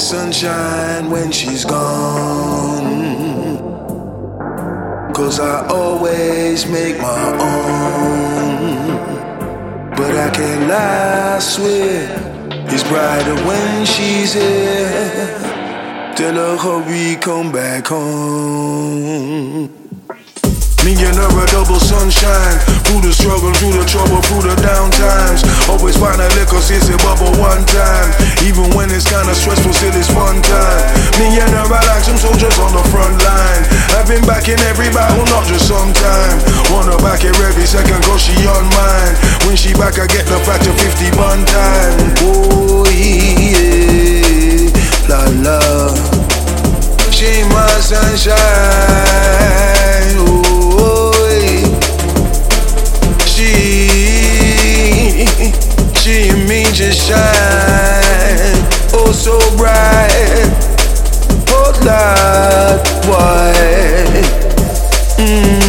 sunshine when she's gone. Cause I always make my own. But I can't lie, I swear. It's brighter when she's here. Tell her hurry, come back home. Me and her a double sunshine. Through the struggle, through the trouble, through the down times. Always find a liquor since it bubble one time. Even when it's kinda stressful, still it's fun time. Me and her are like some soldiers on the front line. I've been back in every battle, not just sometime her back here every second cause she on mine. When she back I get the factor 50 bun time. Oh yeah, la la. She my sunshine. Oh, just shine. Oh so bright. Oh Lord, why mm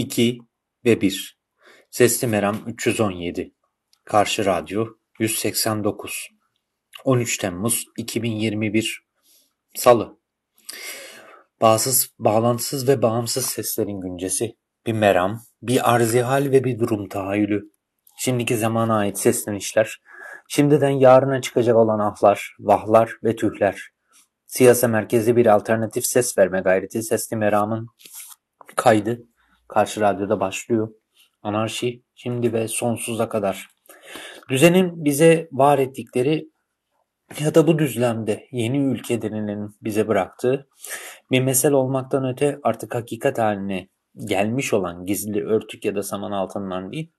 2 ve 1. Sesli Meram 317. Karşı Radyo 189. 13 Temmuz 2021 Salı. Bağsız, bağlantısız ve bağımsız seslerin güncesi. Bir meram, bir arzihal ve bir durum tahayyülü. Şimdiki zamana ait seslenişler, şimdiden yarına çıkacak olan ahlar, vahlar ve tühler. Siyasa merkezi bir alternatif ses verme gayreti sesli meramın kaydı karşı radyoda başlıyor. Anarşi şimdi ve sonsuza kadar. Düzenin bize var ettikleri ya da bu düzlemde yeni ülke denilenin bize bıraktığı bir mesel olmaktan öte artık hakikat haline gelmiş olan gizli örtük ya da saman altından değil,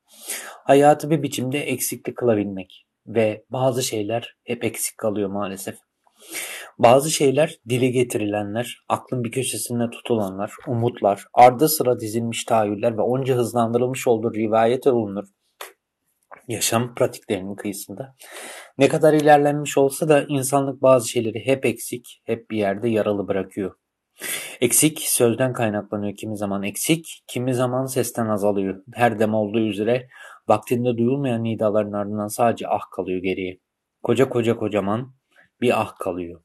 hayatı bir biçimde eksiklik kılabilmek ve bazı şeyler hep eksik kalıyor maalesef. Bazı şeyler dile getirilenler, aklın bir köşesinde tutulanlar, umutlar, ardı sıra dizilmiş tahayyüller ve onca hızlandırılmış olduğu rivayet olunur. Yaşam pratiklerinin kıyısında. Ne kadar ilerlenmiş olsa da insanlık bazı şeyleri hep eksik, hep bir yerde yaralı bırakıyor. Eksik sözden kaynaklanıyor kimi zaman eksik, kimi zaman sesten azalıyor. Her dem olduğu üzere vaktinde duyulmayan nidaların ardından sadece ah kalıyor geriye. Koca koca kocaman bir ah kalıyor.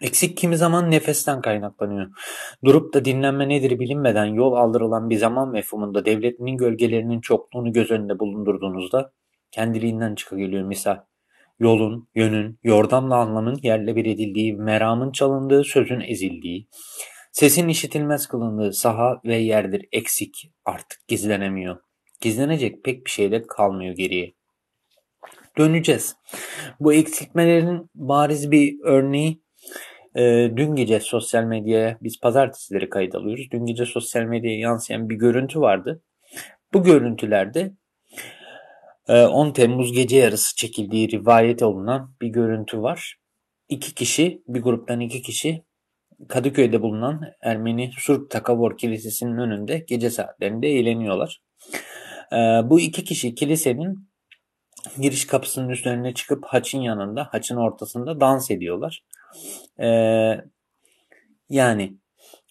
Eksik kimi zaman nefesten kaynaklanıyor. Durup da dinlenme nedir bilinmeden yol aldırılan bir zaman mefhumunda devletinin gölgelerinin çokluğunu göz önünde bulundurduğunuzda kendiliğinden çıkageliyor misal. Yolun, yönün, yordamla anlamın yerle bir edildiği, meramın çalındığı, sözün ezildiği, sesin işitilmez kılındığı saha ve yerdir eksik, artık gizlenemiyor. Gizlenecek pek bir şey de kalmıyor geriye. Döneceğiz. Bu eksiltmelerin bariz bir örneği e, dün gece sosyal medyaya biz pazartesileri kayıt alıyoruz. Dün gece sosyal medyaya yansıyan bir görüntü vardı. Bu görüntülerde 10 Temmuz gece yarısı çekildiği rivayet olunan bir görüntü var. İki kişi, bir gruptan iki kişi Kadıköy'de bulunan Ermeni Surp Takavor Kilisesi'nin önünde gece saatlerinde eğleniyorlar. Bu iki kişi kilisenin giriş kapısının üzerine çıkıp haçın yanında, haçın ortasında dans ediyorlar. Yani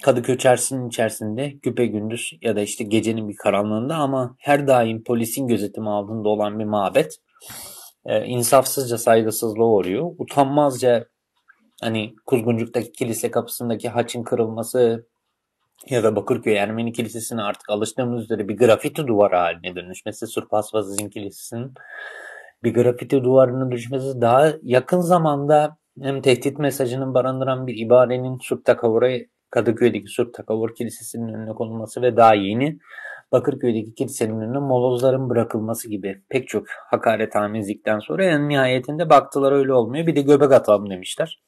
Kadıköy çarşısının içerisinde güpe gündüz ya da işte gecenin bir karanlığında ama her daim polisin gözetimi altında olan bir mabet e, insafsızca saygısızlığa uğruyor. Utanmazca hani Kuzguncuk'taki kilise kapısındaki haçın kırılması ya da Bakırköy Ermeni Kilisesi'ne artık alıştığımız üzere bir grafiti duvarı haline dönüşmesi Surpas Vazizin Kilisesi'nin bir grafiti duvarının düşmesi daha yakın zamanda hem tehdit mesajının barındıran bir ibarenin Subtakavur'a Kadıköy'deki Surp Takavur Kilisesi'nin önüne konulması ve daha yeni Bakırköy'deki kilisenin önüne molozların bırakılması gibi pek çok hakaret hamizlikten sonra en nihayetinde baktılar öyle olmuyor. Bir de göbek atalım demişler.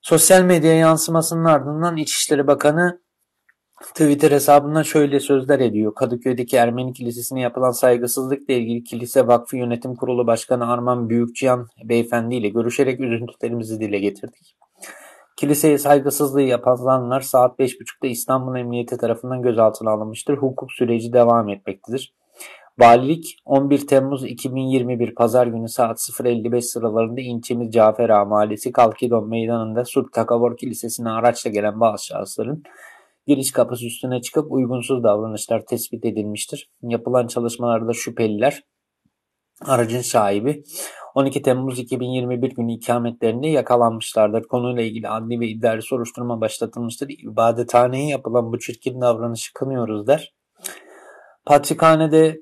Sosyal medya yansımasının ardından İçişleri Bakanı Twitter hesabından şöyle sözler ediyor. Kadıköy'deki Ermeni Kilisesi'ne yapılan saygısızlıkla ilgili Kilise Vakfı Yönetim Kurulu Başkanı Arman Büyükçıyan Beyefendi ile görüşerek üzüntülerimizi dile getirdik. Kiliseye saygısızlığı yapanlar saat 5.30'da İstanbul Emniyeti tarafından gözaltına alınmıştır. Hukuk süreci devam etmektedir. Valilik 11 Temmuz 2021 Pazar günü saat 0.55 sıralarında ilçemiz Cafer Ağa Mahallesi Kalkidon Meydanı'nda Surp Takavor Kilisesi'ne araçla gelen bazı şahısların giriş kapısı üstüne çıkıp uygunsuz davranışlar tespit edilmiştir. Yapılan çalışmalarda şüpheliler aracın sahibi 12 Temmuz 2021 günü ikametlerinde yakalanmışlardır. Konuyla ilgili adli ve idari soruşturma başlatılmıştır. İbadethaneye yapılan bu çirkin davranışı kınıyoruz der. Patrikhane'de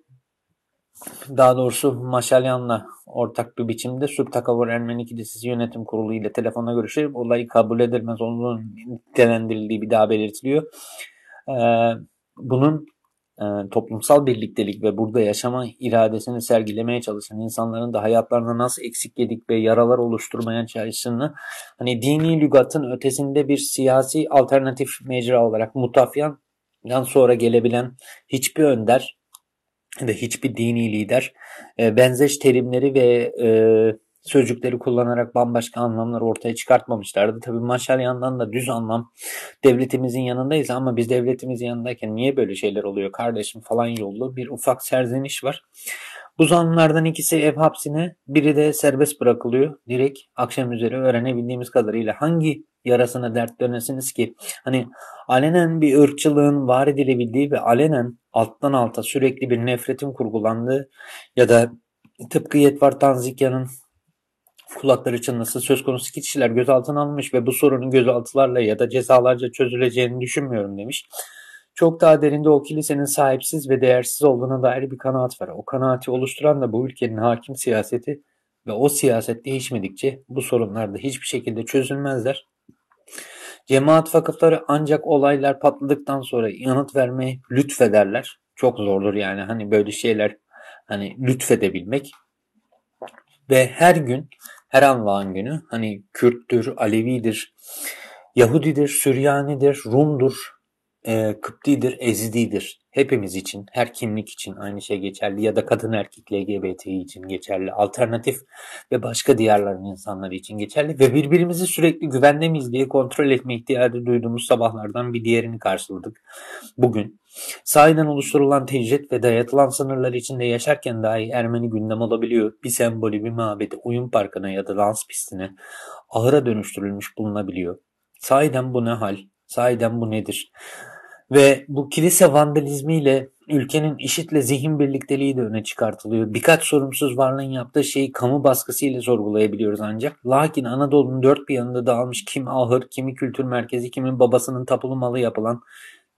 daha doğrusu Maşalyan'la ortak bir biçimde Subtakavur Ermeni Kilisesi Yönetim Kurulu ile telefona görüşerek olayı kabul edilmez olduğunun nitelendirildiği bir daha belirtiliyor. Ee, bunun e, toplumsal birliktelik ve burada yaşama iradesini sergilemeye çalışan insanların da hayatlarında nasıl eksikledik ve yaralar oluşturmaya çalıştığını hani dini lügatın ötesinde bir siyasi alternatif mecra olarak Mutafyan'dan sonra gelebilen hiçbir önder ve hiçbir dini lider e, benzeş terimleri ve e, sözcükleri kullanarak bambaşka anlamlar ortaya çıkartmamışlardı. Tabii maşal yandan da düz anlam devletimizin yanındayız ama biz devletimizin yanındayken niye böyle şeyler oluyor kardeşim falan yollu bir ufak serzeniş var. Bu zanlılardan ikisi ev hapsine, biri de serbest bırakılıyor. Direkt akşam üzeri öğrenebildiğimiz kadarıyla hangi yarasına dert dönesiniz ki? Hani alenen bir ırkçılığın var edilebildiği ve alenen alttan alta sürekli bir nefretin kurgulandığı ya da tıpkı Yetvar Tanzikya'nın kulakları çınlasın söz konusu kişiler gözaltına alınmış ve bu sorunun gözaltılarla ya da cezalarca çözüleceğini düşünmüyorum demiş. Çok daha derinde o kilisenin sahipsiz ve değersiz olduğuna dair bir kanaat var. O kanaati oluşturan da bu ülkenin hakim siyaseti ve o siyaset değişmedikçe bu sorunlar da hiçbir şekilde çözülmezler. Cemaat vakıfları ancak olaylar patladıktan sonra yanıt vermeyi lütfederler. Çok zordur yani hani böyle şeyler hani lütfedebilmek. Ve her gün her Allah'ın günü hani Kürttür, Alevidir, Yahudidir, Süryanidir, Rum'dur, e, Kıptidir, Ezididir. Hepimiz için, her kimlik için aynı şey geçerli ya da kadın erkek LGBTİ için geçerli. Alternatif ve başka diyarların insanları için geçerli ve birbirimizi sürekli güvende miyiz diye kontrol etme ihtiyacı duyduğumuz sabahlardan bir diğerini karşıladık. Bugün sahiden oluşturulan tecrit ve dayatılan sınırlar içinde yaşarken dahi Ermeni gündem olabiliyor. Bir sembolü, bir mabedi, oyun parkına ya da dans pistine ahıra dönüştürülmüş bulunabiliyor. Sahiden bu ne hal? Sahiden bu nedir? Ve bu kilise vandalizmiyle ülkenin işitle zihin birlikteliği de öne çıkartılıyor. Birkaç sorumsuz varlığın yaptığı şeyi kamu baskısıyla sorgulayabiliyoruz ancak. Lakin Anadolu'nun dört bir yanında dağılmış kim ahır, kimi kültür merkezi, kimin babasının tapulu malı yapılan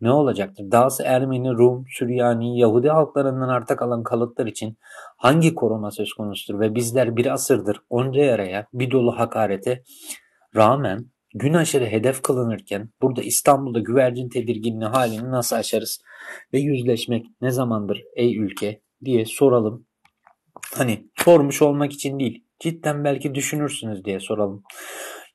ne olacaktır? Dahası Ermeni, Rum, Süryani, Yahudi halklarından arta kalan kalıtlar için hangi koruma söz konusudur ve bizler bir asırdır onca yaraya, bir dolu hakarete rağmen gün aşırı hedef kılınırken burada İstanbul'da güvercin tedirginliği halini nasıl aşarız ve yüzleşmek ne zamandır ey ülke diye soralım. Hani sormuş olmak için değil cidden belki düşünürsünüz diye soralım.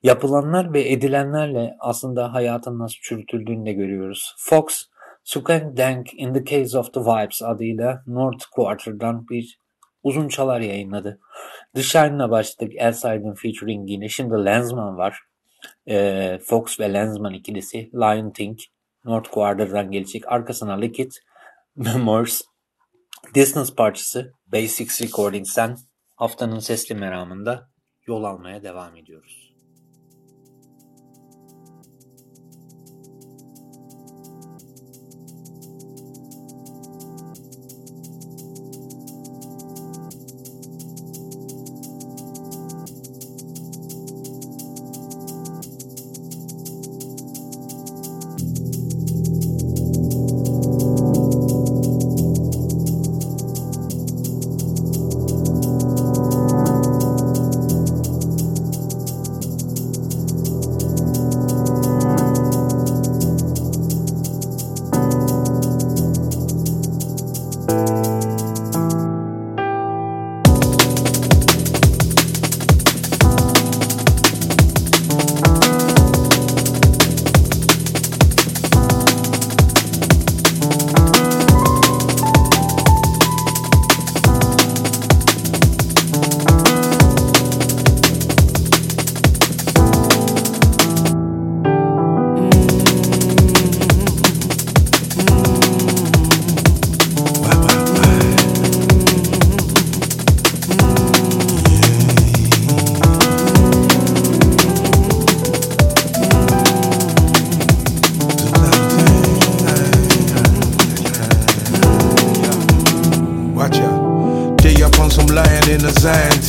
Yapılanlar ve edilenlerle aslında hayatın nasıl çürütüldüğünü de görüyoruz. Fox, Sukeng Dank in the Case of the Vibes adıyla North Quarter'dan bir uzun çalar yayınladı. The Shine'la başladık. Elside'ın featuring yine. Şimdi Lensman var e, Fox ve Lensman ikilisi Lion Think North Quarter'dan gelecek. Arkasına Liquid, Memoirs, Distance parçası Basics Recordings'ten haftanın sesli meramında yol almaya devam ediyoruz.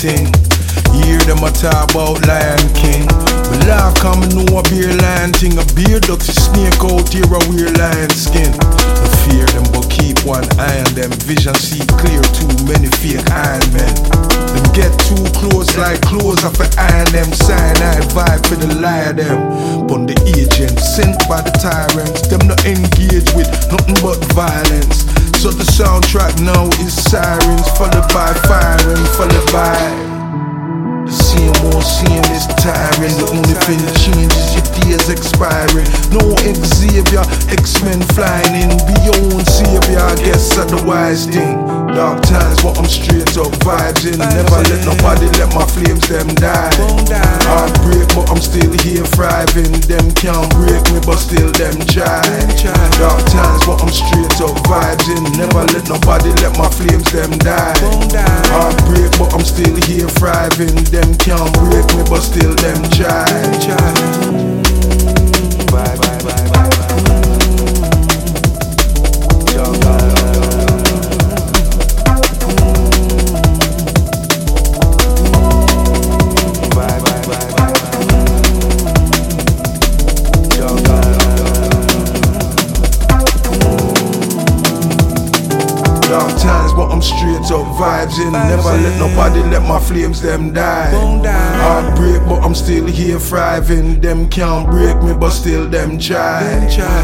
thing. Hear them a talk about Lion King. But law come know a beer lion thing. A beer duck to snake out here a weird lion skin. But fear them but keep one eye on them. Vision see clear too many fear iron men. Them get too close like clothes off an iron them. Cyanide vibe for the liar them. But the agents sent by the tyrants. Them not engage with nothing but violence. So the soundtrack now is sirens, followed by firing, followed by seeing more seeing is tiring. The only thing changes your fears expiring. No Xavier, X-Men flying in beyond Xavier, I guess that's the wise thing. Dark times, but I'm straight up vibes in. Never let nobody let my flames them die. Heartbreak, but I'm still here thriving. Them can't break me, but still them try. Dark times, but I'm straight up vibes in. Never let nobody let my flames them die. Heartbreak, but I'm still here thriving. Them can't break me, but still them try, try. Never let nobody let my flames them die. Heartbreak, but I'm still here thriving. Them can't break me, but still them try.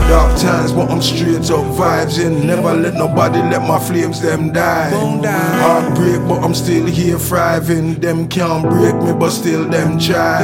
Dark times, but I'm straight up vibes in. Never let nobody let my flames them die. Heartbreak, but I'm still here thriving. Them can't break me, but still them try.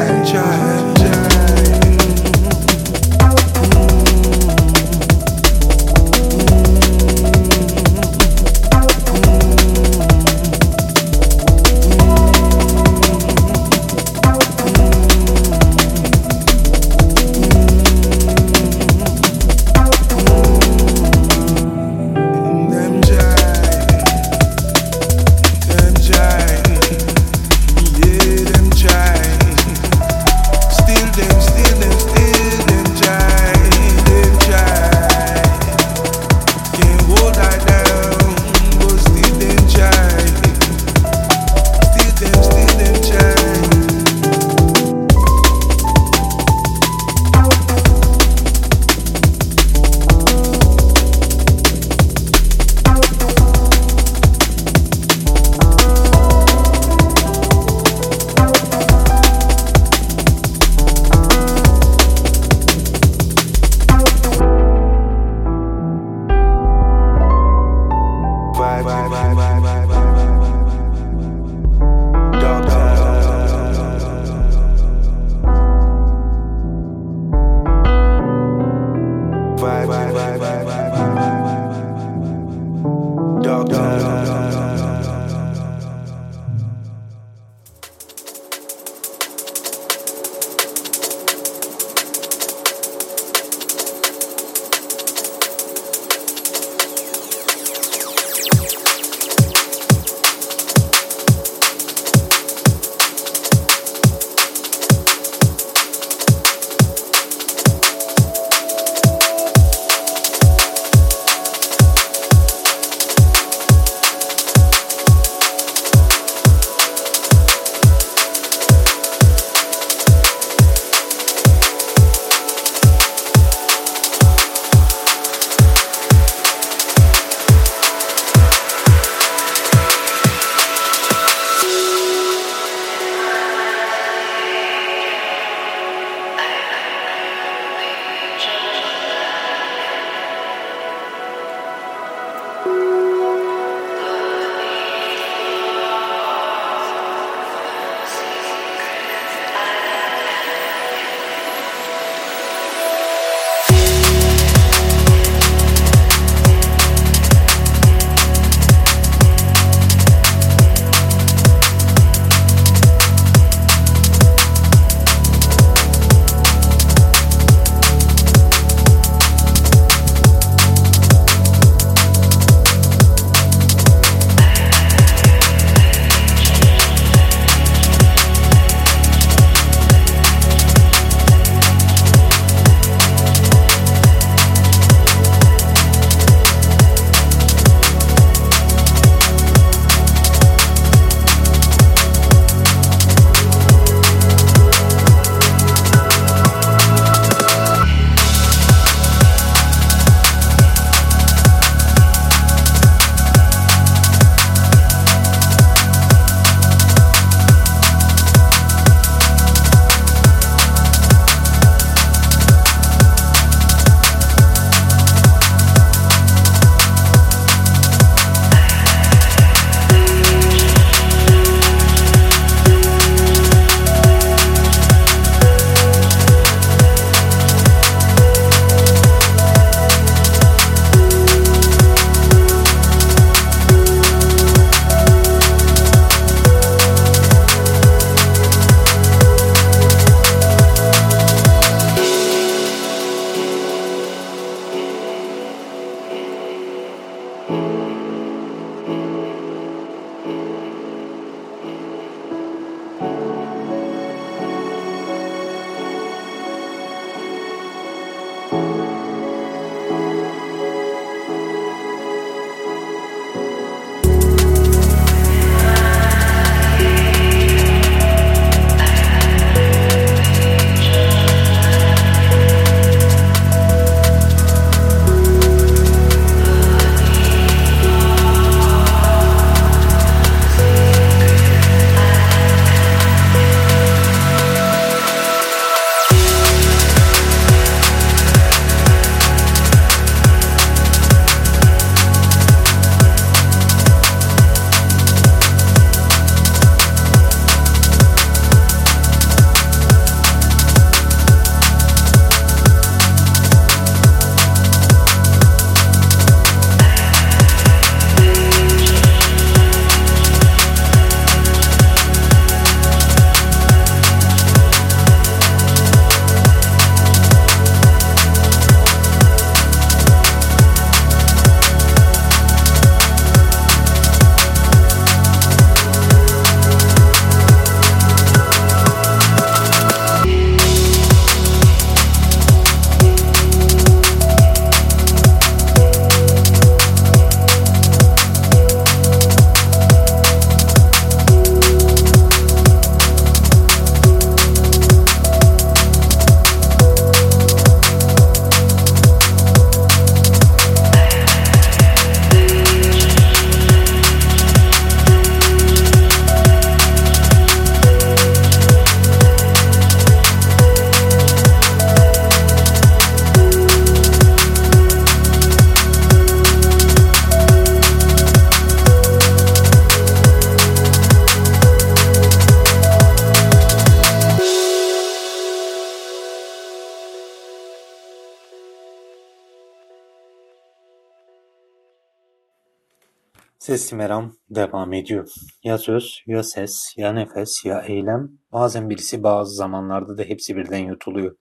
Sesli meram devam ediyor. Ya söz, ya ses, ya nefes, ya eylem. Bazen birisi bazı zamanlarda da hepsi birden yutuluyor.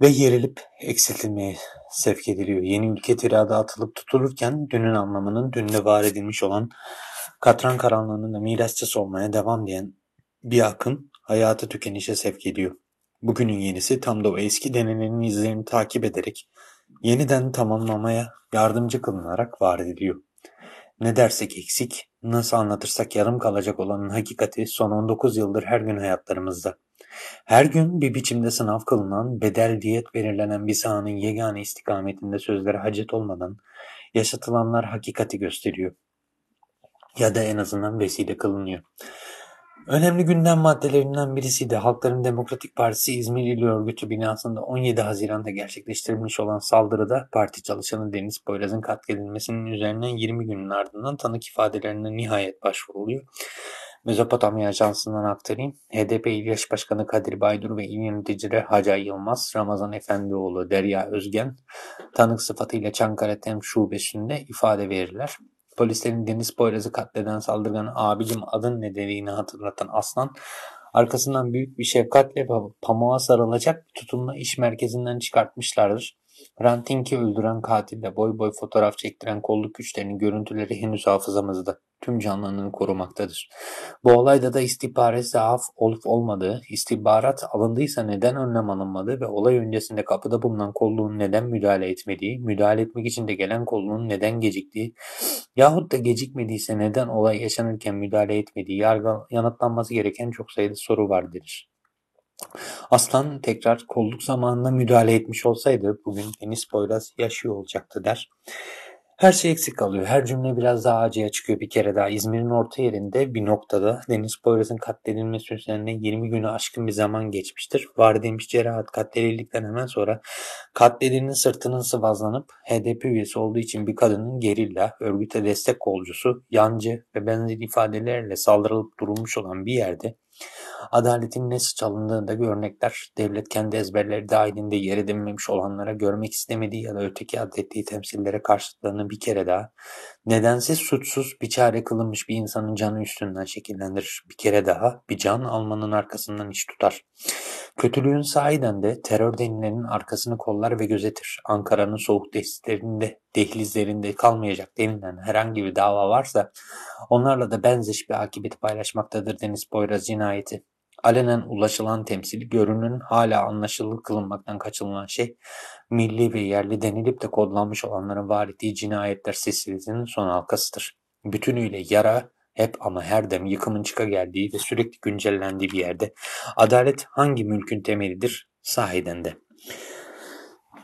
Ve yerilip eksiltilmeye sevk ediliyor. Yeni ülke tirada atılıp tutulurken dünün anlamının dünle var edilmiş olan katran karanlığının da mirasçısı olmaya devam diyen bir akın hayatı tükenişe sevk ediyor. Bugünün yenisi tam da o eski denenenin izlerini takip ederek yeniden tamamlamaya yardımcı kılınarak var ediliyor. Ne dersek eksik, nasıl anlatırsak yarım kalacak olanın hakikati son 19 yıldır her gün hayatlarımızda. Her gün bir biçimde sınav kılınan, bedel diyet belirlenen bir sahanın yegane istikametinde sözlere hacet olmadan yaşatılanlar hakikati gösteriyor. Ya da en azından vesile kılınıyor. Önemli gündem maddelerinden birisi de Halkların Demokratik Partisi İzmir İl Örgütü binasında 17 Haziran'da gerçekleştirilmiş olan saldırıda parti çalışanı Deniz Poyraz'ın katledilmesinin üzerinden 20 günün ardından tanık ifadelerine nihayet başvuruluyor. Mezopotamya Ajansı'ndan aktarayım. HDP İl Başkanı Kadir Baydur ve il yöneticileri Hacay Yılmaz, Ramazan Efendioğlu, Derya Özgen tanık sıfatıyla Çankara Tem Şubesi'nde ifade verirler. Polislerin Deniz Poyraz'ı katleden saldırganı abicim adın ne dediğini hatırlatan Aslan arkasından büyük bir şefkatle pamuğa sarılacak tutumla iş merkezinden çıkartmışlardır. Ranting'i öldüren katille boy boy fotoğraf çektiren kolluk güçlerinin görüntüleri henüz hafızamızda. Tüm canlılığını korumaktadır. Bu olayda da istihbarat zaaf olup olmadığı, istihbarat alındıysa neden önlem alınmadığı ve olay öncesinde kapıda bulunan kolluğun neden müdahale etmediği, müdahale etmek için de gelen kolluğun neden geciktiği yahut da gecikmediyse neden olay yaşanırken müdahale etmediği yargı, yanıtlanması gereken çok sayıda soru vardır. Aslan tekrar kolluk zamanında müdahale etmiş olsaydı bugün Deniz Poyraz yaşıyor olacaktı der. Her şey eksik kalıyor. Her cümle biraz daha acıya çıkıyor bir kere daha. İzmir'in orta yerinde bir noktada Deniz Poyraz'ın katledilmesi üzerine 20 günü aşkın bir zaman geçmiştir. Var edilmiş cerahat katledildikten hemen sonra katledilinin sırtının sıvazlanıp HDP üyesi olduğu için bir kadının gerilla, örgüte destek kolcusu, yancı ve benzer ifadelerle saldırılıp durulmuş olan bir yerde Adaletin nasıl çalındığındaki örnekler devlet kendi ezberleri dahilinde yer edinmemiş olanlara görmek istemediği ya da öteki adettiği temsillere karşıtlığını bir kere daha nedensiz suçsuz bir çare kılınmış bir insanın canı üstünden şekillendirir. Bir kere daha bir can almanın arkasından iş tutar. Kötülüğün sahiden de terör denilenin arkasını kollar ve gözetir. Ankara'nın soğuk dehlizlerinde, dehlizlerinde kalmayacak denilen herhangi bir dava varsa onlarla da benzeş bir akıbeti paylaşmaktadır Deniz Poyraz cinayeti. Alenen ulaşılan temsil, görünün hala anlaşılır kılınmaktan kaçınılan şey, milli ve yerli denilip de kodlanmış olanların var ettiği cinayetler silsilesinin son halkasıdır. Bütünüyle yara, hep ama her dem yıkımın çıka geldiği ve sürekli güncellendiği bir yerde adalet hangi mülkün temelidir? Sahiden de.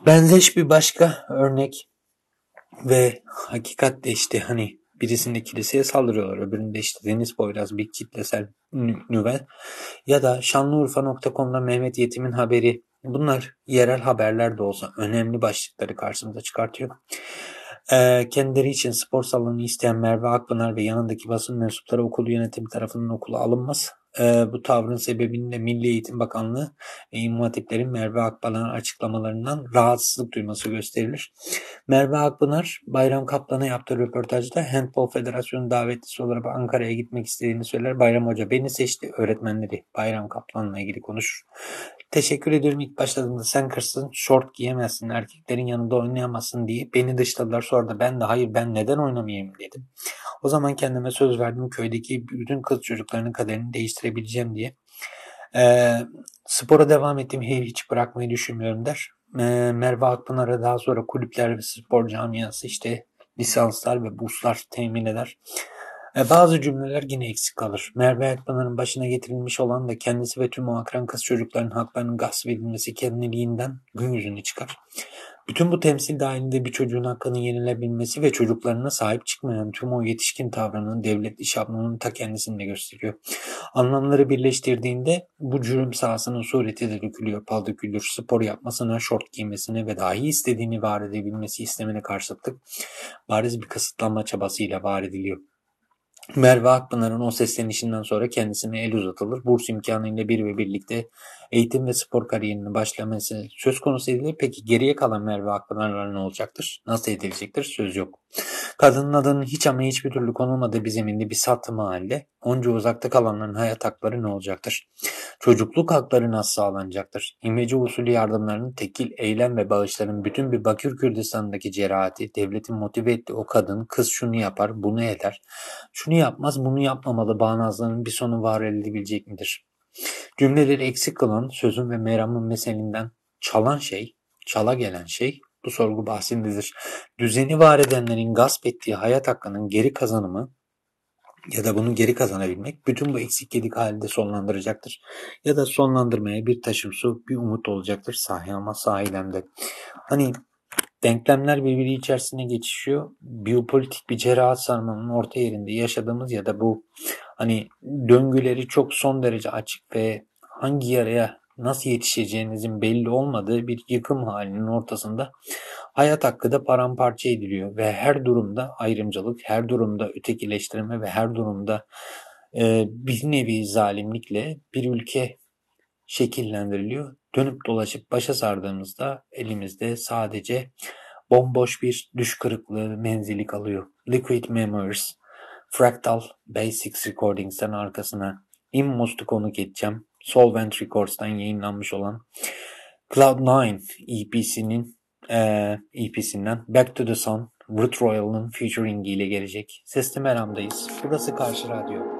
Benzeş bir başka örnek ve hakikatte işte hani birisinde kiliseye saldırıyorlar. Öbüründe işte Deniz Boyraz bir kitlesel nüvel ya da Şanlıurfa.com'da Mehmet Yetim'in haberi bunlar yerel haberler de olsa önemli başlıkları karşımıza çıkartıyor. Ee, kendileri için spor salonu isteyen Merve Akpınar ve yanındaki basın mensupları okul yönetimi tarafından okula alınmaz. Ee, bu tavrın sebebini de Milli Eğitim Bakanlığı ve İmam Merve Akpınar'ın açıklamalarından rahatsızlık duyması gösterilir. Merve Akpınar, Bayram Kaplan'a yaptığı röportajda Handball Federasyonu davetlisi olarak Ankara'ya gitmek istediğini söyler. Bayram Hoca beni seçti, öğretmenleri Bayram Kaplan'la ilgili konuşur. Teşekkür ediyorum ilk başladığında sen kırsın, short giyemezsin, erkeklerin yanında oynayamazsın diye beni dışladılar. Sonra da ben de hayır ben neden oynamayayım dedim. O zaman kendime söz verdim köydeki bütün kız çocuklarının kaderini değiştirebileceğim diye. E, spora devam ettim. Hiç bırakmayı düşünmüyorum der. E, Merve Akpınar'a daha sonra kulüpler ve spor camiası işte lisanslar ve burslar temin eder. E, bazı cümleler yine eksik kalır. Merve Akpınar'ın başına getirilmiş olan da kendisi ve tüm o akran kız çocukların haklarının gasp edilmesi kendiliğinden gün yüzüne çıkar. Bütün bu temsil dahilinde bir çocuğun hakkının yenilebilmesi ve çocuklarına sahip çıkmayan tüm o yetişkin tavrının devletli şablonun ta kendisini de gösteriyor. Anlamları birleştirdiğinde bu cürüm sahasının sureti de dökülüyor, pal dökülür. Spor yapmasına, şort giymesine ve dahi istediğini var edebilmesi istemine karşıtlık bariz bir kısıtlanma çabasıyla var ediliyor. Merve Akpınar'ın o seslenişinden sonra kendisine el uzatılır. Burs imkanıyla bir ve birlikte eğitim ve spor kariyerinin başlaması söz konusu edilir. Peki geriye kalan Merve Akpınar'la ne olacaktır? Nasıl edilecektir? Söz yok. Kadının adının hiç ama hiçbir türlü konulmadığı bir zeminde bir satı mahalle, onca uzakta kalanların hayat hakları ne olacaktır? Çocukluk hakları nasıl sağlanacaktır? İmece usulü yardımlarının tekil, eylem ve bağışların bütün bir Bakür Kürdistan'daki cerahati, devletin motive ettiği o kadın, kız şunu yapar, bunu eder, şunu yapmaz, bunu yapmamalı bağnazlığının bir sonu var edilebilecek midir? Cümleleri eksik kılan, sözün ve meramın meselinden çalan şey, çala gelen şey bu sorgu bahsindedir. Düzeni var edenlerin gasp ettiği hayat hakkının geri kazanımı ya da bunu geri kazanabilmek bütün bu eksik gedik halinde sonlandıracaktır. Ya da sonlandırmaya bir taşım su, bir umut olacaktır sahi ama sahiden de. Hani denklemler birbiri içerisine geçişiyor. Biyopolitik bir cerahat sarmanın orta yerinde yaşadığımız ya da bu hani döngüleri çok son derece açık ve hangi yaraya nasıl yetişeceğinizin belli olmadığı bir yıkım halinin ortasında hayat hakkı da paramparça ediliyor ve her durumda ayrımcılık, her durumda ötekileştirme ve her durumda e, bir nevi zalimlikle bir ülke şekillendiriliyor. Dönüp dolaşıp başa sardığımızda elimizde sadece bomboş bir düş kırıklığı menzili kalıyor. Liquid Memories, Fractal Basics Recordings'ten arkasına Immos'u konuk edeceğim. Solvent Records'tan yayınlanmış olan Cloud9 EP'sinin e, EP'sinden Back to the Sun Root Royal'ın featuring ile gelecek. Sesli Meram'dayız. Burası Karşı Radyo.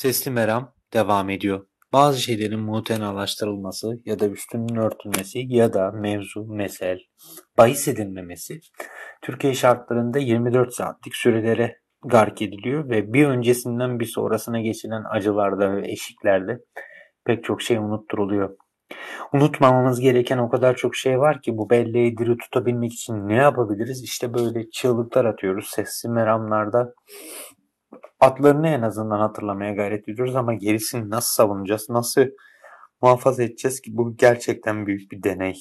Sesli meram devam ediyor. Bazı şeylerin mutenalaştırılması ya da üstünün örtülmesi ya da mevzu, mesel, bahis edilmemesi Türkiye şartlarında 24 saatlik sürelere gark ediliyor ve bir öncesinden bir sonrasına geçilen acılarda ve eşiklerde pek çok şey unutturuluyor. Unutmamamız gereken o kadar çok şey var ki bu belleği diri tutabilmek için ne yapabiliriz? İşte böyle çığlıklar atıyoruz sesli meramlarda Adlarını en azından hatırlamaya gayret ediyoruz ama gerisini nasıl savunacağız, nasıl muhafaza edeceğiz ki bu gerçekten büyük bir deney.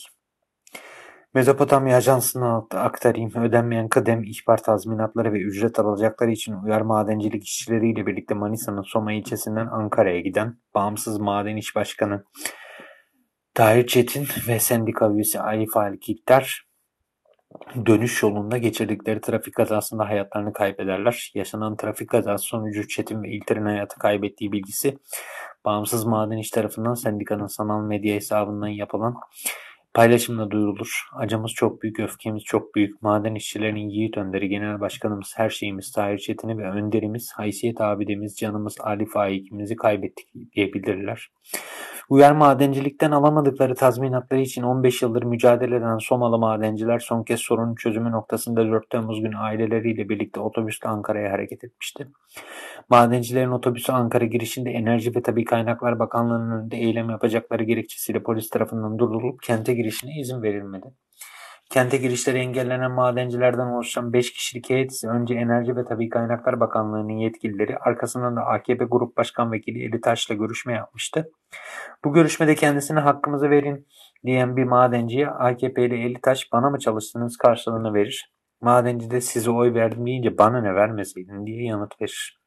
Mezopotamya Ajansı'na aktarayım. Ödenmeyen kıdem, ihbar tazminatları ve ücret alacakları için uyar madencilik işçileriyle birlikte Manisa'nın Soma ilçesinden Ankara'ya giden bağımsız maden iş başkanı Tahir Çetin ve sendika üyesi Ali Falik İktar Dönüş yolunda geçirdikleri trafik kazasında hayatlarını kaybederler. Yaşanan trafik kazası sonucu Çetin ve İlter'in hayatı kaybettiği bilgisi Bağımsız Maden İş tarafından sendikanın sanal medya hesabından yapılan paylaşımla duyurulur. Acımız çok büyük, öfkemiz çok büyük. Maden işçilerinin yiğit önderi, genel başkanımız, her şeyimiz, Tahir Çetin'i ve önderimiz, haysiyet abidemiz, canımız Ali Faik'imizi kaybettik diyebilirler. Uyar madencilikten alamadıkları tazminatları için 15 yıldır mücadele eden Somalı madenciler son kez sorunun çözümü noktasında 4 Temmuz günü aileleriyle birlikte otobüsle Ankara'ya hareket etmişti. Madencilerin otobüsü Ankara girişinde Enerji ve Tabi Kaynaklar Bakanlığı'nın önünde eylem yapacakları gerekçesiyle polis tarafından durdurulup kente girişine izin verilmedi. Kente girişleri engellenen madencilerden oluşan 5 kişilik heyet önce Enerji ve Tabi Kaynaklar Bakanlığı'nın yetkilileri arkasından da AKP Grup Başkan Vekili Eli Taş'la görüşme yapmıştı. Bu görüşmede kendisine hakkımızı verin diyen bir madenciye AKP'li Eli Taş bana mı çalıştınız karşılığını verir. Madenci de size oy verdim deyince bana ne vermeseydin diye yanıt verir.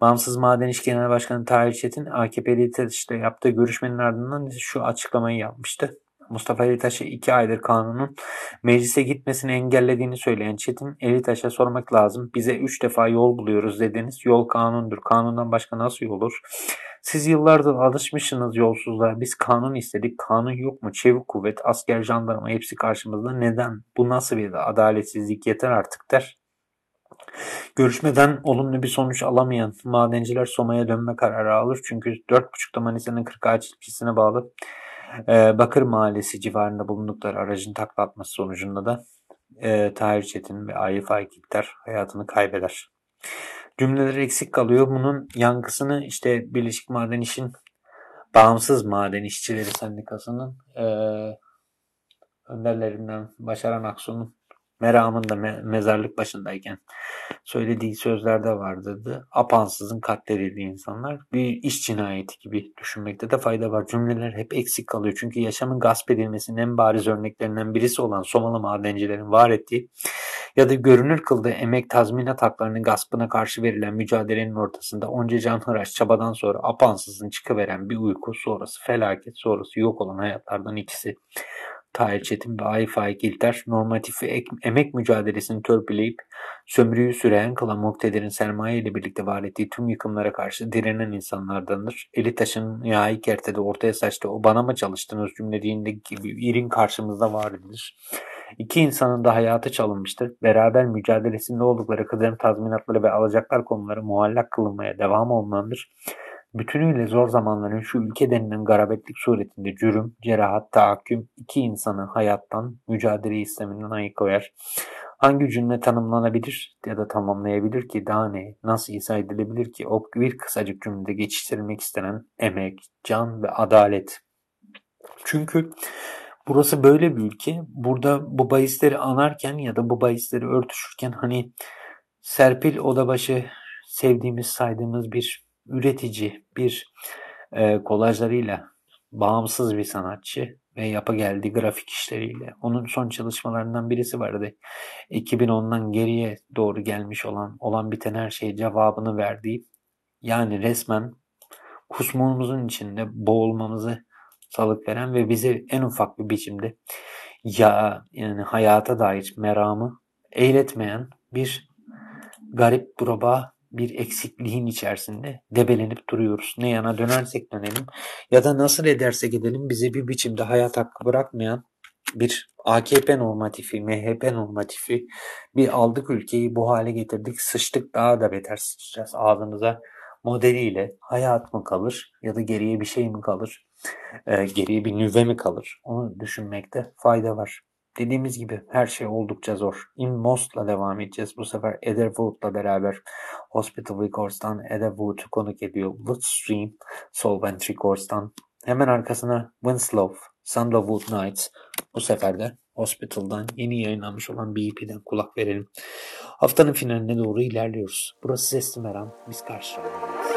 Bağımsız Maden İş Genel Başkanı Tahir Çetin AKP'li Taş'la yaptığı görüşmenin ardından şu açıklamayı yapmıştı. Mustafa Elitaş'a iki aydır kanunun meclise gitmesini engellediğini söyleyen Çetin Elitaş'a sormak lazım. Bize üç defa yol buluyoruz dediniz. Yol kanundur. Kanundan başka nasıl olur? Siz yıllardır alışmışsınız yolsuzluğa. Biz kanun istedik. Kanun yok mu? Çevik kuvvet, asker, jandarma hepsi karşımızda. Neden? Bu nasıl bir adaletsizlik? Yeter artık der. Görüşmeden olumlu bir sonuç alamayan madenciler Soma'ya dönme kararı alır. Çünkü 4.5'da Manisa'nın 40 ağaç ilçesine bağlı Bakır Mahallesi civarında bulundukları aracın takla atması sonucunda da e, Tahir Çetin ve Ayı Faik İlter hayatını kaybeder. Cümleler eksik kalıyor. Bunun yankısını işte Birleşik Maden İş'in Bağımsız Maden İşçileri Sendikası'nın e, önderlerinden Başaran Aksu'nun meramında me- mezarlık başındayken söylediği sözlerde vardı. Apansızın katledildiği insanlar bir iş cinayeti gibi düşünmekte de fayda var. Cümleler hep eksik kalıyor. Çünkü yaşamın gasp edilmesinin en bariz örneklerinden birisi olan Somalı madencilerin var ettiği ya da görünür kıldığı emek tazminat haklarının gaspına karşı verilen mücadelenin ortasında onca canhıraş çabadan sonra apansızın çıkıveren bir uyku sonrası felaket sonrası yok olan hayatlardan ikisi. Tahir Çetin ve Ay Faik İlter normatifi ek, emek mücadelesini törpüleyip sömürüyü süreyen kılan muktedirin sermaye ile birlikte var ettiği tüm yıkımlara karşı direnen insanlardandır. Eli taşın nihai kertede ortaya saçtı o bana mı çalıştınız cümlediğindeki gibi irin karşımızda var edilir. İki insanın da hayatı çalınmıştır. Beraber mücadelesinde oldukları kıdem tazminatları ve alacaklar konuları muallak kılınmaya devam olunandır. Bütünüyle zor zamanların şu ülke denilen garabetlik suretinde cürüm, cerahat, tahakküm iki insanı hayattan, mücadele isteminden ayıkoyar. Hangi cümle tanımlanabilir ya da tamamlayabilir ki daha ne, nasıl izah edilebilir ki o bir kısacık cümlede geçiştirilmek istenen emek, can ve adalet. Çünkü burası böyle bir ülke. Burada bu bahisleri anarken ya da bu bahisleri örtüşürken hani Serpil Odabaşı sevdiğimiz, saydığımız bir üretici, bir e, kolajlarıyla bağımsız bir sanatçı ve yapı geldi grafik işleriyle. Onun son çalışmalarından birisi vardı. 2010'dan geriye doğru gelmiş olan olan biten her şeye cevabını verdiği yani resmen kusmumuzun içinde boğulmamızı salık veren ve bize en ufak bir biçimde ya yani hayata dair meramı eğletmeyen bir garip buraba bir eksikliğin içerisinde debelenip duruyoruz. Ne yana dönersek dönelim ya da nasıl edersek edelim bize bir biçimde hayat hakkı bırakmayan bir AKP normatifi, MHP normatifi bir aldık ülkeyi bu hale getirdik. Sıçtık daha da beter sıçacağız ağzımıza modeliyle hayat mı kalır ya da geriye bir şey mi kalır? E, geriye bir nüve mi kalır? Onu düşünmekte fayda var. Dediğimiz gibi her şey oldukça zor. In Most'la devam edeceğiz. Bu sefer Etherwood'la beraber Hospital Records'tan Etherwood'u konuk ediyor. Bloodstream Solvent Records'tan. Hemen arkasına Winslow, Sandalwood Nights. Bu sefer de Hospital'dan yeni yayınlanmış olan bir EP'den kulak verelim. Haftanın finaline doğru ilerliyoruz. Burası Sesli Meram. Biz karşılayalım.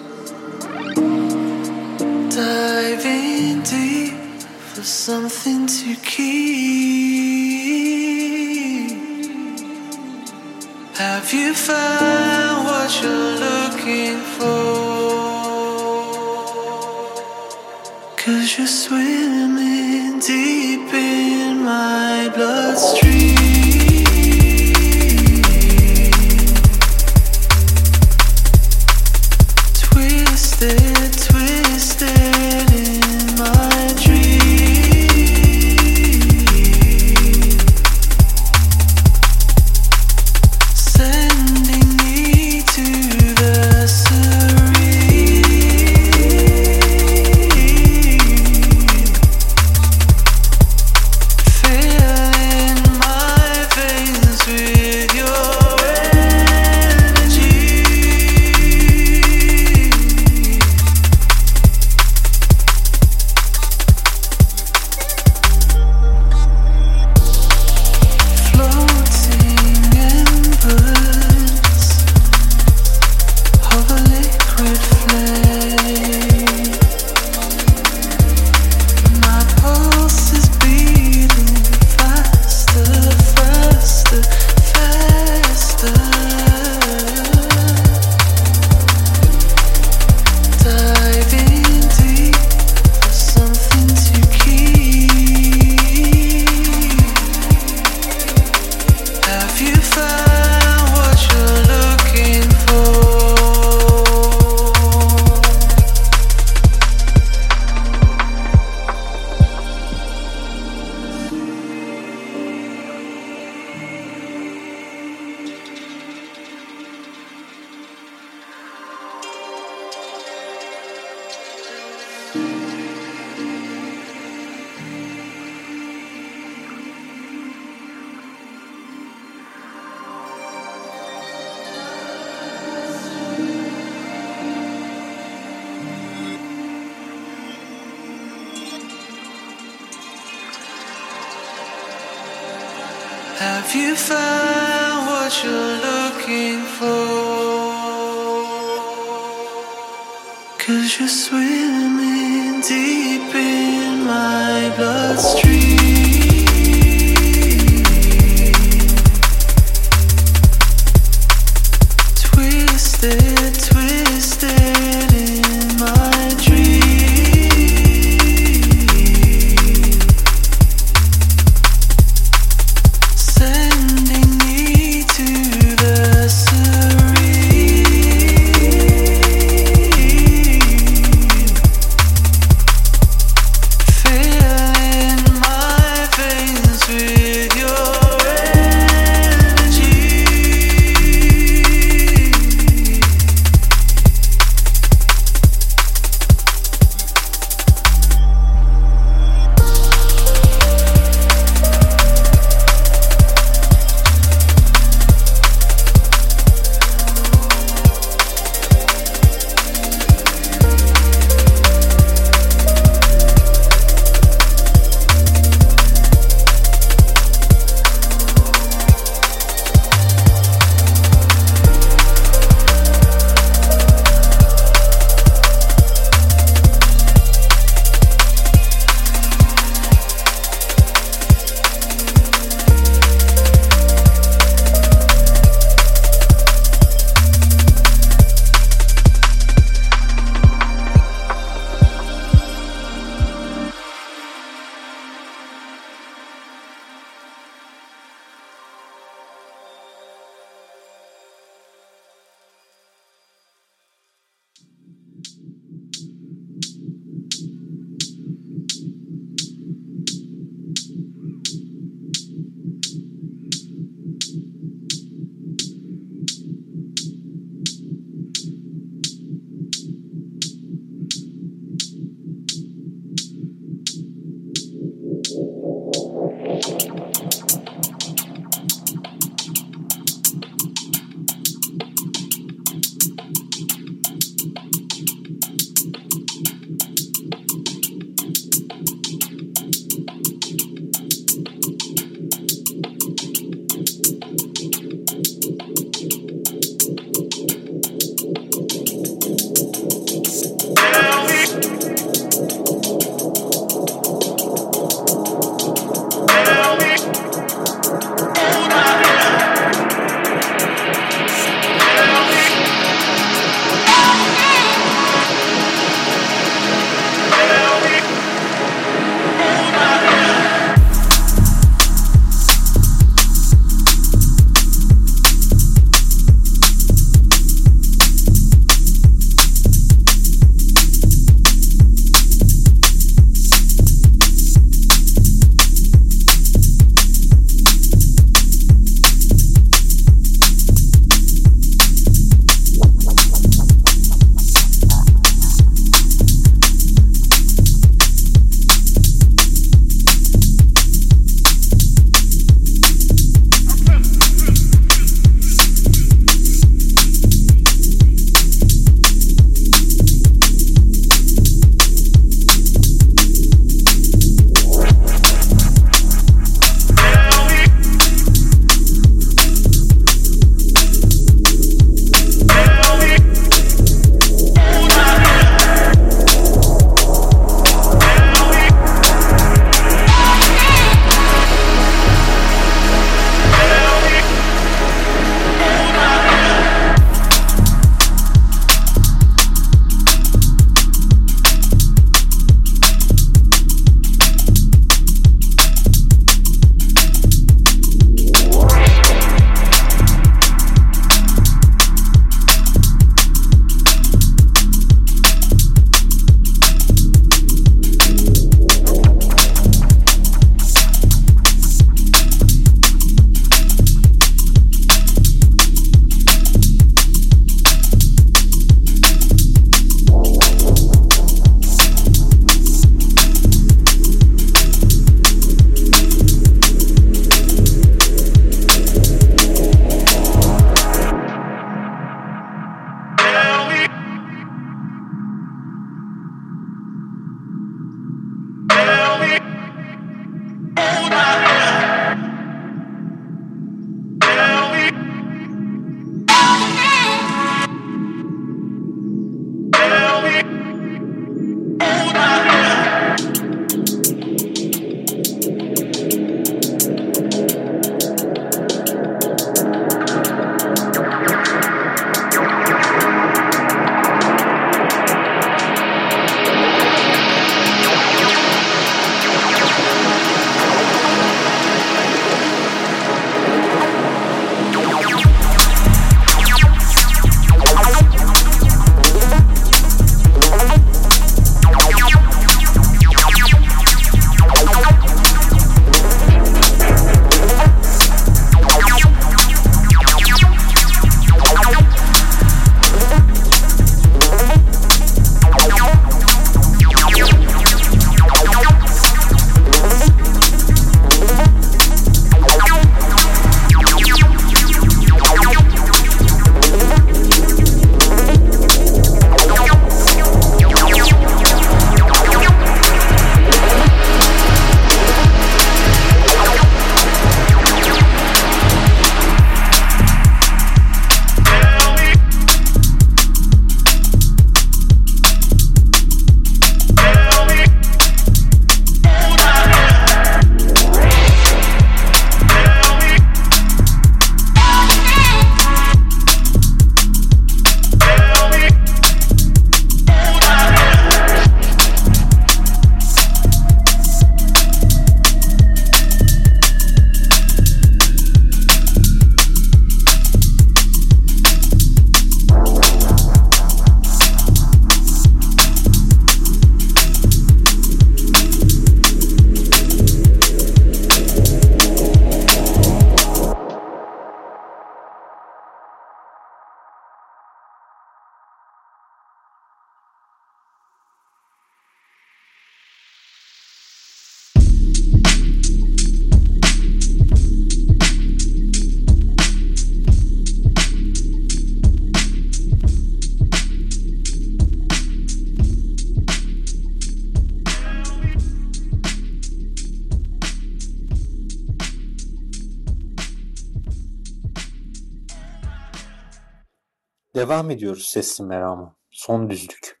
Devam ediyoruz sesli merama. Son düzlük.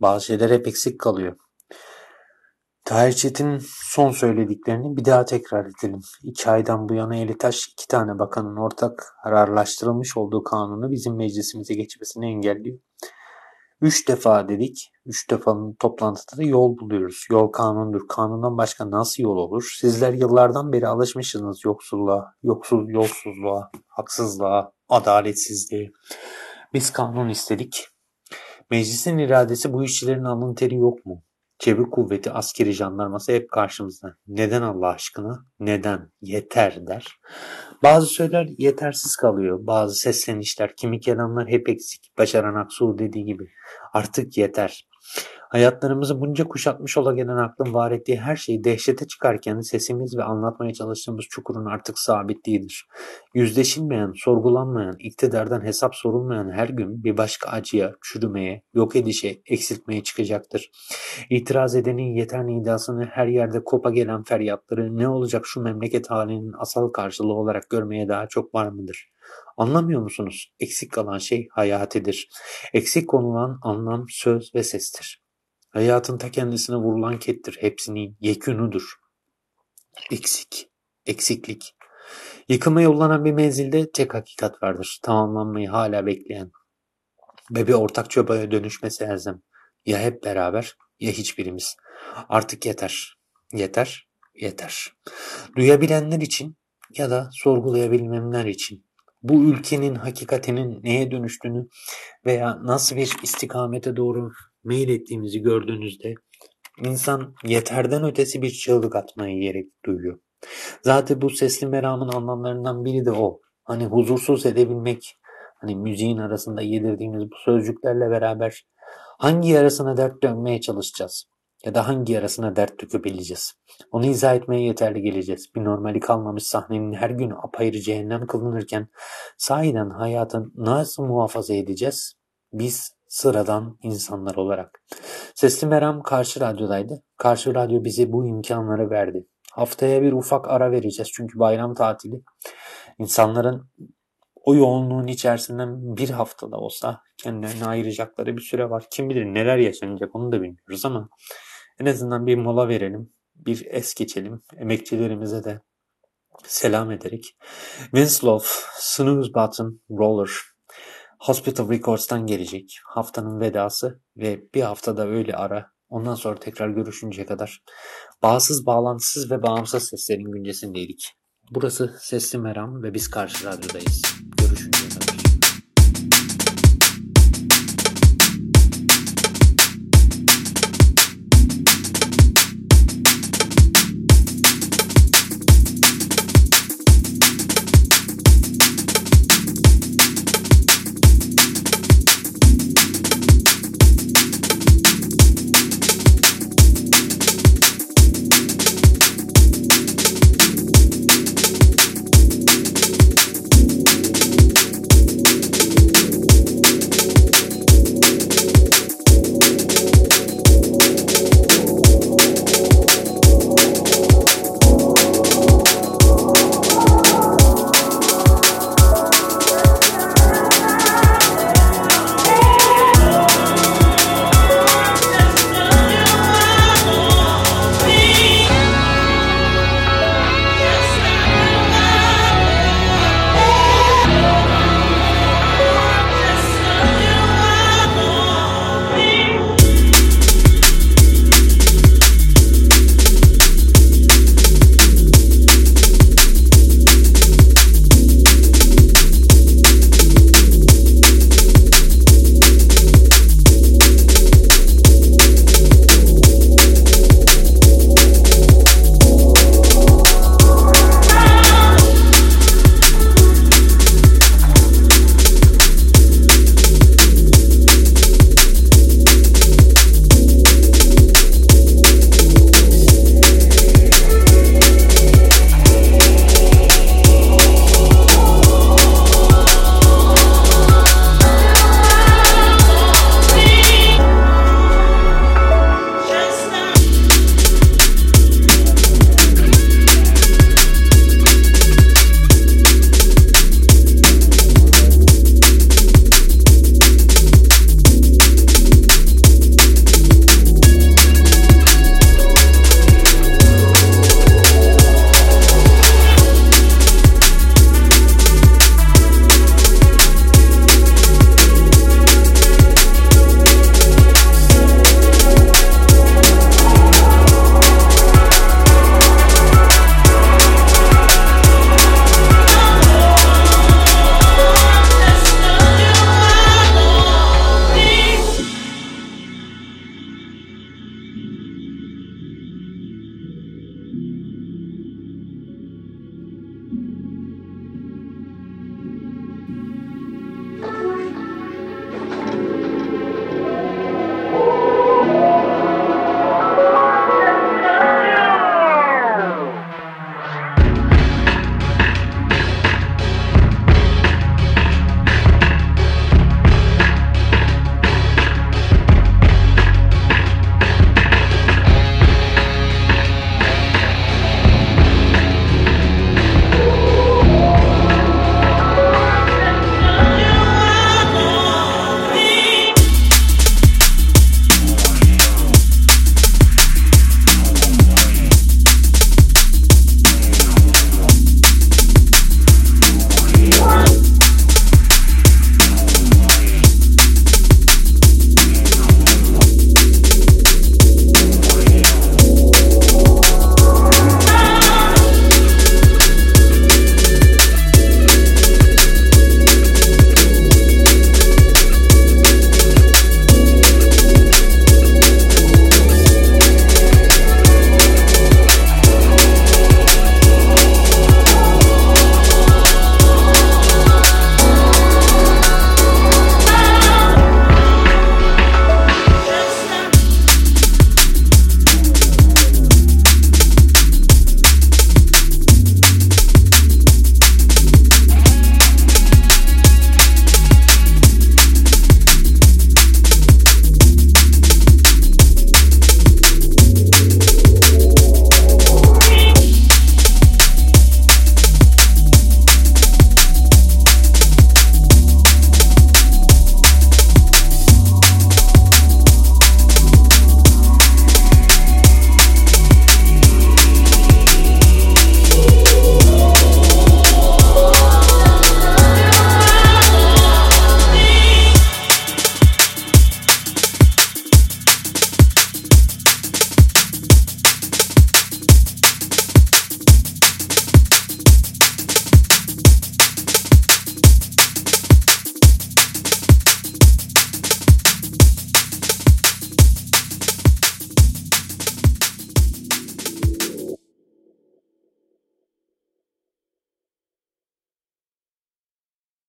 Bazı şeyler hep eksik kalıyor. Tahir Çetin son söylediklerini bir daha tekrar edelim. İki aydan bu yana eli taş iki tane bakanın ortak kararlaştırılmış olduğu kanunu bizim meclisimize geçmesini engelliyor. Üç defa dedik. Üç defanın toplantıda da yol buluyoruz. Yol kanundur. Kanundan başka nasıl yol olur? Sizler yıllardan beri alışmışsınız yoksulluğa, yoksul yolsuzluğa, haksızlığa, adaletsizliğe. Biz kanun istedik. Meclisin iradesi bu işçilerin alın teri yok mu? Çevik kuvveti, askeri jandarması hep karşımızda. Neden Allah aşkına? Neden? Yeter der. Bazı söyler yetersiz kalıyor. Bazı seslenişler, kimi kelamlar hep eksik. Başaran Aksu dediği gibi. Artık yeter. Hayatlarımızı bunca kuşatmış ola gelen aklın var ettiği her şeyi dehşete çıkarken sesimiz ve anlatmaya çalıştığımız çukurun artık sabitliğidir. Yüzleşilmeyen, sorgulanmayan, iktidardan hesap sorulmayan her gün bir başka acıya, çürümeye, yok edişe, eksiltmeye çıkacaktır. İtiraz edenin yeter nidasını her yerde kopa gelen feryatları ne olacak şu memleket halinin asal karşılığı olarak görmeye daha çok var mıdır? Anlamıyor musunuz? Eksik kalan şey hayatidir. Eksik konulan anlam, söz ve sestir. Hayatın ta kendisine vurulan kettir. Hepsinin yekünudur. Eksik, eksiklik. Yıkıma yollanan bir menzilde tek hakikat vardır. Tamamlanmayı hala bekleyen. Ve bir ortak çobaya dönüşmesi elzem. Ya hep beraber ya hiçbirimiz. Artık yeter. Yeter, yeter. Duyabilenler için ya da sorgulayabilmemler için bu ülkenin hakikatinin neye dönüştüğünü veya nasıl bir istikamete doğru meyil ettiğimizi gördüğünüzde insan yeterden ötesi bir çığlık atmayı gerek duyuyor. Zaten bu sesli meramın anlamlarından biri de o. Hani huzursuz edebilmek, hani müziğin arasında yedirdiğimiz bu sözcüklerle beraber hangi yarasına dert dönmeye çalışacağız? Ya da hangi yarasına dert dökebileceğiz? Onu izah etmeye yeterli geleceğiz. Bir normali kalmamış sahnenin her gün apayrı cehennem kılınırken sahiden hayatı nasıl muhafaza edeceğiz? Biz sıradan insanlar olarak. Sesli Meram Karşı Radyo'daydı. Karşı Radyo bize bu imkanları verdi. Haftaya bir ufak ara vereceğiz çünkü bayram tatili. İnsanların o yoğunluğun içerisinden bir haftada olsa kendilerine ayıracakları bir süre var. Kim bilir neler yaşanacak onu da bilmiyoruz ama en azından bir mola verelim. Bir es geçelim. Emekçilerimize de selam ederek. Winslow, Snooze Button, Roller, Hospital Records'tan gelecek. Haftanın vedası ve bir haftada öyle ara. Ondan sonra tekrar görüşünceye kadar bağımsız, bağlantısız ve bağımsız seslerin güncesindeydik. Burası Sesli Meram ve biz karşı radyodayız.